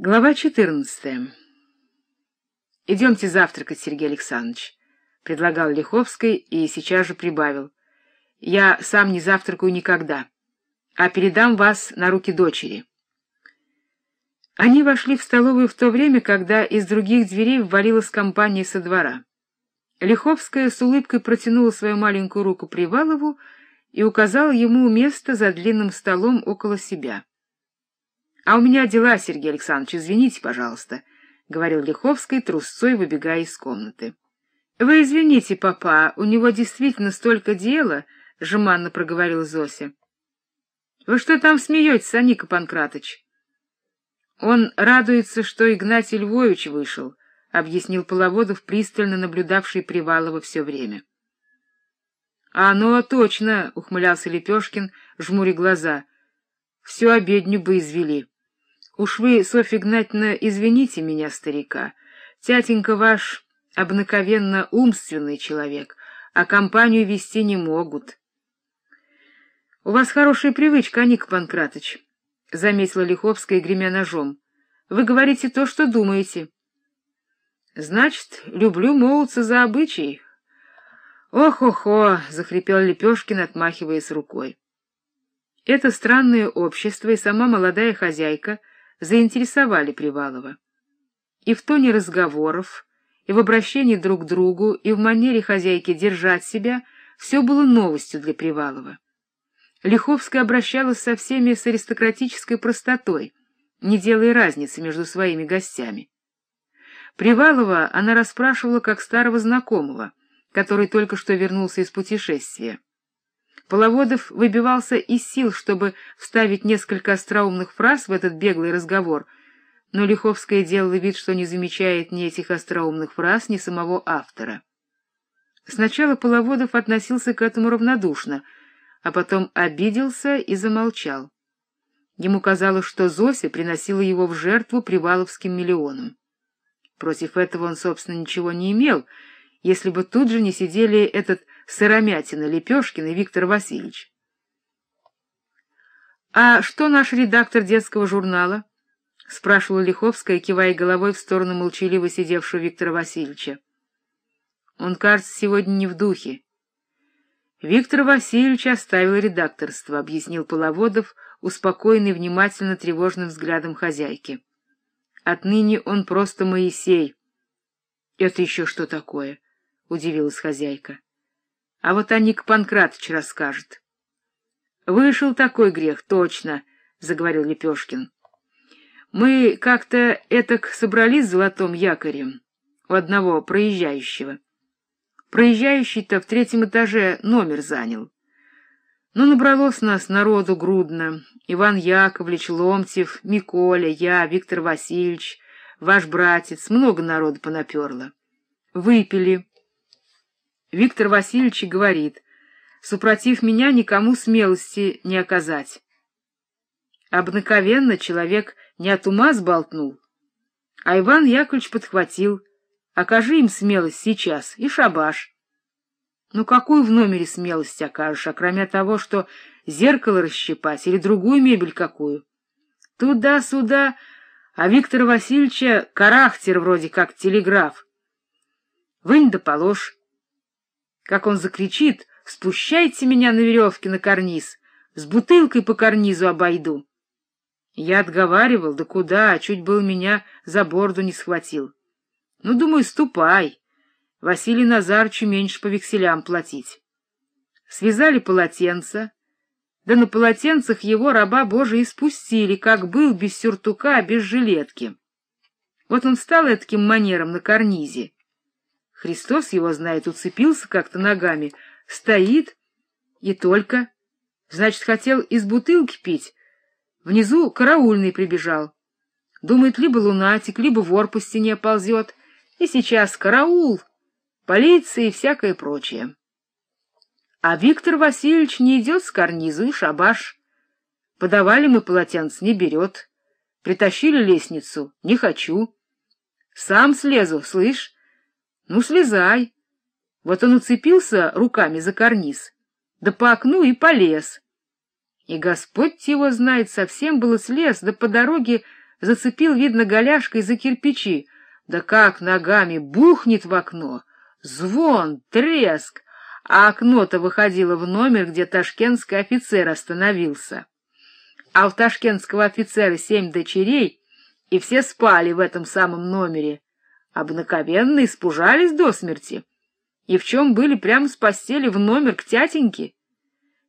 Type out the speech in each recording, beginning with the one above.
Глава 14. Идемте завтракать, Сергей Александрович, предлагал Лиховский и сейчас же прибавил. Я сам не завтракаю никогда, а передам вас на руки дочери. Они вошли в столовую в то время, когда из других дверей ввалилась компания со двора. Лиховская с улыбкой протянула свою маленькую руку Привалову и указала ему место за длинным столом около себя. А у меня дела, Сергей Александрович, извините, пожалуйста, — говорил Лиховский, трусцой выбегая из комнаты. — Вы извините, папа, у него действительно столько дела, — жеманно проговорил Зося. — Вы что там смеетесь, Аника Панкратыч? — Он радуется, что Игнатий Львович вышел, — объяснил Половодов, пристально наблюдавший Привалова все время. — А ну, точно, — ухмылялся Лепешкин, жмуря глаза, — всю обедню бы извели. Уж вы, Софья Игнатьевна, извините меня, старика. Тятенька ваш обыкновенно умственный человек, а компанию вести не могут. — У вас хорошая привычка, Аник Панкратыч, — заметила Лиховская, гремя ножом. — Вы говорите то, что думаете. — Значит, люблю молодца за обычай. «Ох-охо!» — захрипел Лепешкин, отмахиваясь рукой. Это странное общество и сама молодая хозяйка — заинтересовали Привалова. И в тоне разговоров, и в обращении друг к другу, и в манере хозяйки держать себя все было новостью для Привалова. Лиховская обращалась со всеми с аристократической простотой, не делая разницы между своими гостями. Привалова она расспрашивала как старого знакомого, который только что вернулся из путешествия. Половодов выбивался из сил, чтобы вставить несколько остроумных фраз в этот беглый разговор, но Лиховская делала вид, что не замечает ни этих остроумных фраз, ни самого автора. Сначала Половодов относился к этому равнодушно, а потом обиделся и замолчал. Ему казалось, что Зося приносила его в жертву приваловским миллионам. Против этого он, собственно, ничего не имел, если бы тут же не сидели этот Сыромятина, Лепешкин и Виктор Васильевич. — А что наш редактор детского журнала? — спрашивала Лиховская, кивая головой в сторону молчаливо сидевшего Виктора Васильевича. — Он, кажется, сегодня не в духе. — Виктор Васильевич оставил редакторство, — объяснил Половодов, успокоенный внимательно тревожным взглядом хозяйки. — Отныне он просто Моисей. — Это еще что такое? — удивилась хозяйка. А вот Аник Панкратыч расскажет. — Вышел такой грех, точно, — заговорил Лепешкин. — Мы как-то этак собрались золотом якорем у одного проезжающего. Проезжающий-то в третьем этаже номер занял. Ну, набралось нас народу грудно. Иван Яковлевич, Ломтев, Миколя, я, Виктор Васильевич, ваш братец, много народу понаперло. Выпили. Виктор Васильевич говорит, супротив меня никому смелости не оказать. Обыкновенно человек не от ума сболтнул, а Иван Яковлевич подхватил, окажи им смелость сейчас, и шабаш. Ну какую в номере смелость окажешь, а кроме того, что зеркало расщипать или другую мебель какую? Туда-сюда, а Виктора Васильевича характер вроде как телеграф. Вынь да положь, как он закричит «Спущайте меня на веревке на карниз! С бутылкой по карнизу обойду!» Я отговаривал, да куда, чуть был меня за борду не схватил. Ну, думаю, ступай. Василий Назарчу меньше по векселям платить. Связали полотенца, да на полотенцах его раба Божий спустили, как был, без сюртука, без жилетки. Вот он встал таким манером на карнизе, Христос его знает, уцепился как-то ногами, стоит, и только. Значит, хотел из бутылки пить. Внизу караульный прибежал. Думает, либо лунатик, либо вор по стене ползет. И сейчас караул, полиция и всякое прочее. А Виктор Васильевич не идет с карниза и шабаш. Подавали мы полотенце, не берет. Притащили лестницу, не хочу. Сам слезу, слышь, ну, слезай. Вот он уцепился руками за карниз, да по окну и полез. И Господь его знает, совсем было слез, да по дороге зацепил, видно, голяшкой за кирпичи, да как ногами бухнет в окно. Звон, треск, а окно-то выходило в номер, где ташкентский офицер остановился. А у ташкентского офицера семь дочерей, и все спали в этом самом номере. Обыкновенно испужались до смерти. И в чем были прямо с постели в номер к тятеньке.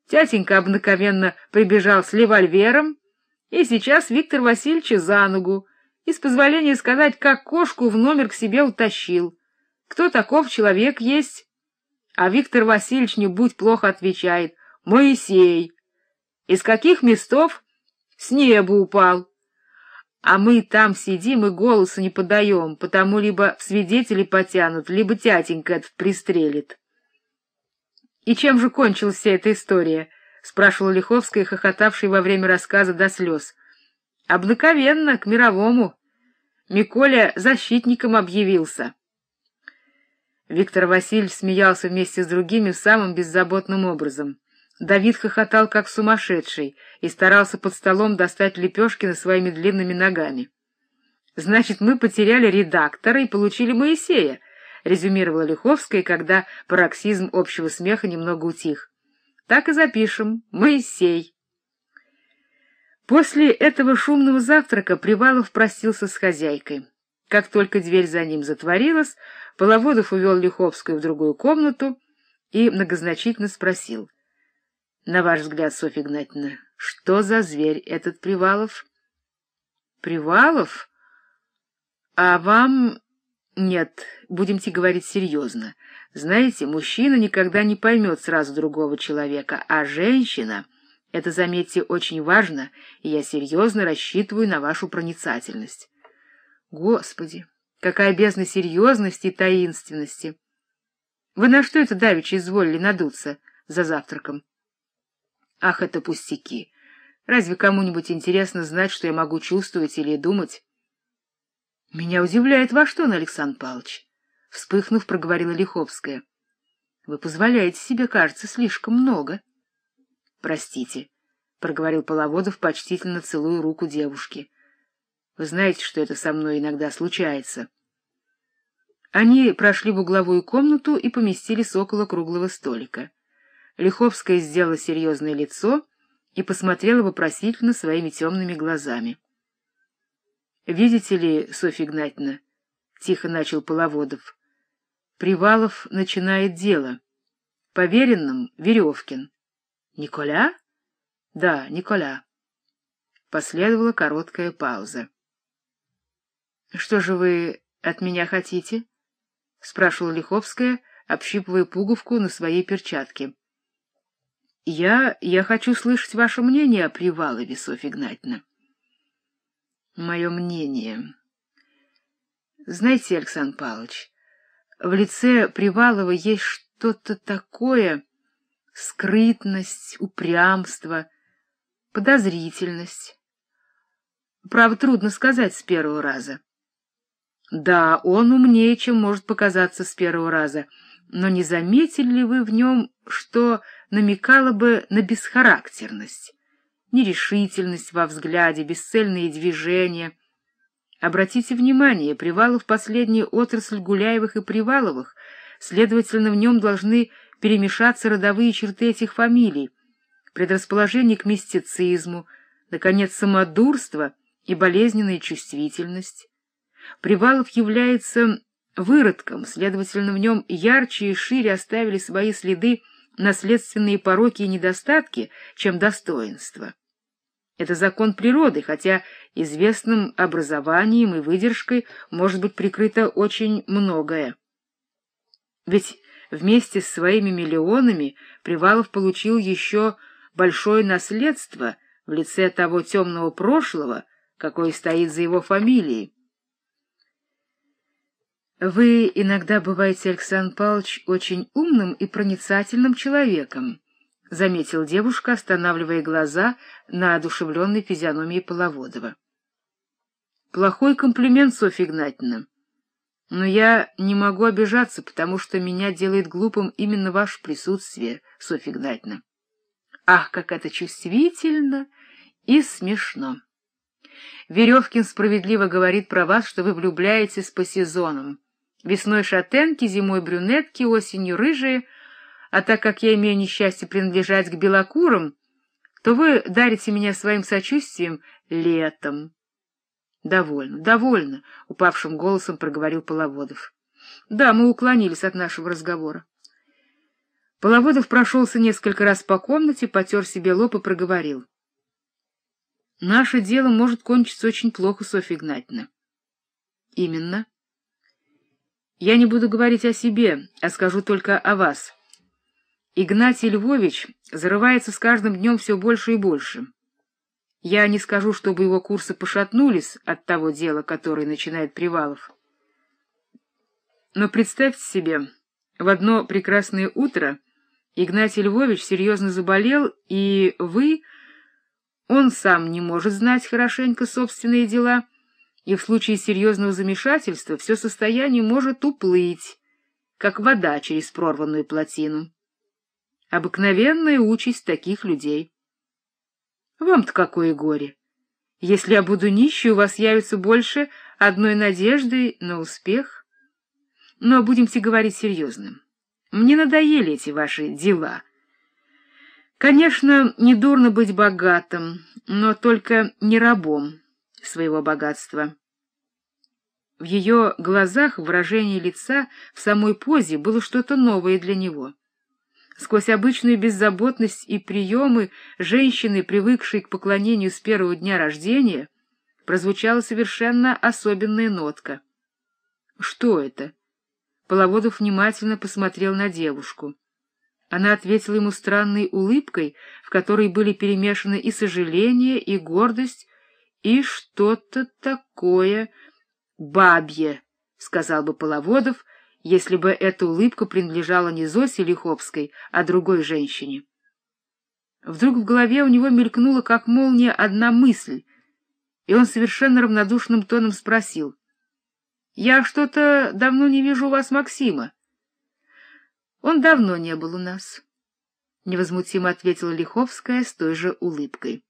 Тятенька обыкновенно прибежал с револьвером, и сейчас Виктор Васильевич за ногу, и, с позволения сказать, как кошку в номер к себе утащил. Кто таков человек есть? А Виктор Васильевич, не будь плохо отвечает, Моисей. Из каких местов? С неба упал. А мы там сидим и голоса не подаем, потому либо свидетели потянут, либо тятенька этот пристрелит. — И чем же кончилась вся эта история? — спрашивала Лиховская, хохотавшая во время рассказа до слез. — Обыкновенно, к мировому. Миколя защитником объявился. Виктор Васильевич смеялся вместе с другими самым беззаботным образом. Давид хохотал, как сумасшедший, и старался под столом достать Лепешкина своими длинными ногами. — Значит, мы потеряли редактора и получили Моисея, — резюмировала Лиховская, когда пароксизм общего смеха немного утих. — Так и запишем. Моисей. После этого шумного завтрака Привалов простился с хозяйкой. Как только дверь за ним затворилась, Половодов увел Лиховскую в другую комнату и многозначительно спросил — на ваш взгляд, Софья Игнатьевна, что за зверь этот Привалов? Привалов? А вам... Нет, будемте говорить серьезно. Знаете, мужчина никогда не поймет сразу другого человека, а женщина... Это, заметьте, очень важно, и я серьезно рассчитываю на вашу проницательность. Господи, какая бездна серьезности и таинственности! Вы на что это давеча изволили надуться за завтраком? Ах, это пустяки! Разве кому-нибудь интересно знать, что я могу чувствовать или думать? — Меня удивляет ваш тон, Александр Павлович. Вспыхнув, проговорила Лиховская. — Вы позволяете себе, кажется, слишком много. — Простите, — проговорил Половодов, почтительно целуя руку девушки. — Вы знаете, что это со мной иногда случается. Они прошли в угловую комнату и поместились около круглого столика. Лиховская сделала серьезное лицо и посмотрела вопросительно своими темными глазами. — Видите ли, Софья Игнатьевна, — тихо начал Половодов, — Привалов начинает дело. Поверенным — Веревкин. — Николя? — Да, Николя. Последовала короткая пауза. — Что же вы от меня хотите? — спрашивала Лиховская, общипывая пуговку на своей перчатке. Я... я хочу слышать ваше мнение о Привалове, Софья Игнатьевна. Мое мнение... Знаете, Александр Павлович, в лице Привалова есть что-то такое... Скрытность, упрямство, подозрительность. Право, трудно сказать с первого раза. Да, он умнее, чем может показаться с первого раза, но не заметили ли вы в нем, что намекало бы на бесхарактерность, нерешительность во взгляде, бесцельные движения. Обратите внимание, Привалов — последняя отрасль Гуляевых и Приваловых, следовательно, в нем должны перемешаться родовые черты этих фамилий, предрасположение к мистицизму, наконец, самодурство и болезненная чувствительность. Привалов является выродком, следовательно, в нем ярче и шире оставили свои следы наследственные пороки и недостатки, чем достоинства. Это закон природы, хотя известным образованием и выдержкой может быть прикрыто очень многое. Ведь вместе с своими миллионами Привалов получил еще большое наследство в лице того темного прошлого, какое стоит за его фамилией. Вы иногда бываете, Александр Павлович, очень умным и проницательным человеком, — заметил девушка, останавливая глаза на одушевленной физиономии Половодова. — Плохой комплимент, Софья Игнатьевна. Но я не могу обижаться, потому что меня делает глупым именно ваше присутствие, Софья Игнатьевна. Ах, как это чувствительно и смешно! Веревкин справедливо говорит про вас, что вы влюбляетесь по сезонам. Весной шатенки, зимой брюнетки, осенью рыжие, а так как я имею несчастье принадлежать к белокурам, то вы дарите меня своим сочувствием летом. — Довольно, довольно, — упавшим голосом проговорил Половодов. — Да, мы уклонились от нашего разговора. Половодов прошелся несколько раз по комнате, потер себе лоб и проговорил. — Наше дело может кончиться очень плохо, Софья Игнатьевна. — Именно. — Я не буду говорить о себе, а скажу только о вас. Игнатий Львович зарывается с каждым днем все больше и больше. Я не скажу, чтобы его курсы пошатнулись от того дела, которое начинает Привалов. Но представьте себе, в одно прекрасное утро Игнатий Львович серьезно заболел, и вы... Он сам не может знать хорошенько собственные дела, и в случае серьезного замешательства все состояние может уплыть, как вода через прорванную плотину. Обыкновенная участь таких людей. Вам-то какое горе! Если я буду нищей, у вас явится больше одной надежды на успех. Но будемте говорить серьезным. Мне надоели эти ваши дела. Конечно, недурно быть богатым, но только не рабом своего богатства. В ее глазах выражение лица в самой позе было что-то новое для него. Сквозь обычную беззаботность и приемы женщины, привыкшей к поклонению с первого дня рождения, прозвучала совершенно особенная нотка. Что это? Половодов внимательно посмотрел на девушку. Она ответила ему странной улыбкой, в которой были перемешаны и сожаление, и гордость, и что-то такое бабье, — сказал бы Половодов, если бы эта улыбка принадлежала не Зосе Лиховской, а другой женщине. Вдруг в голове у него мелькнула, как молния, одна мысль, и он совершенно равнодушным тоном спросил. Я что-то давно не вижу у вас Максима. Он давно не был у нас, — невозмутимо ответила Лиховская с той же улыбкой.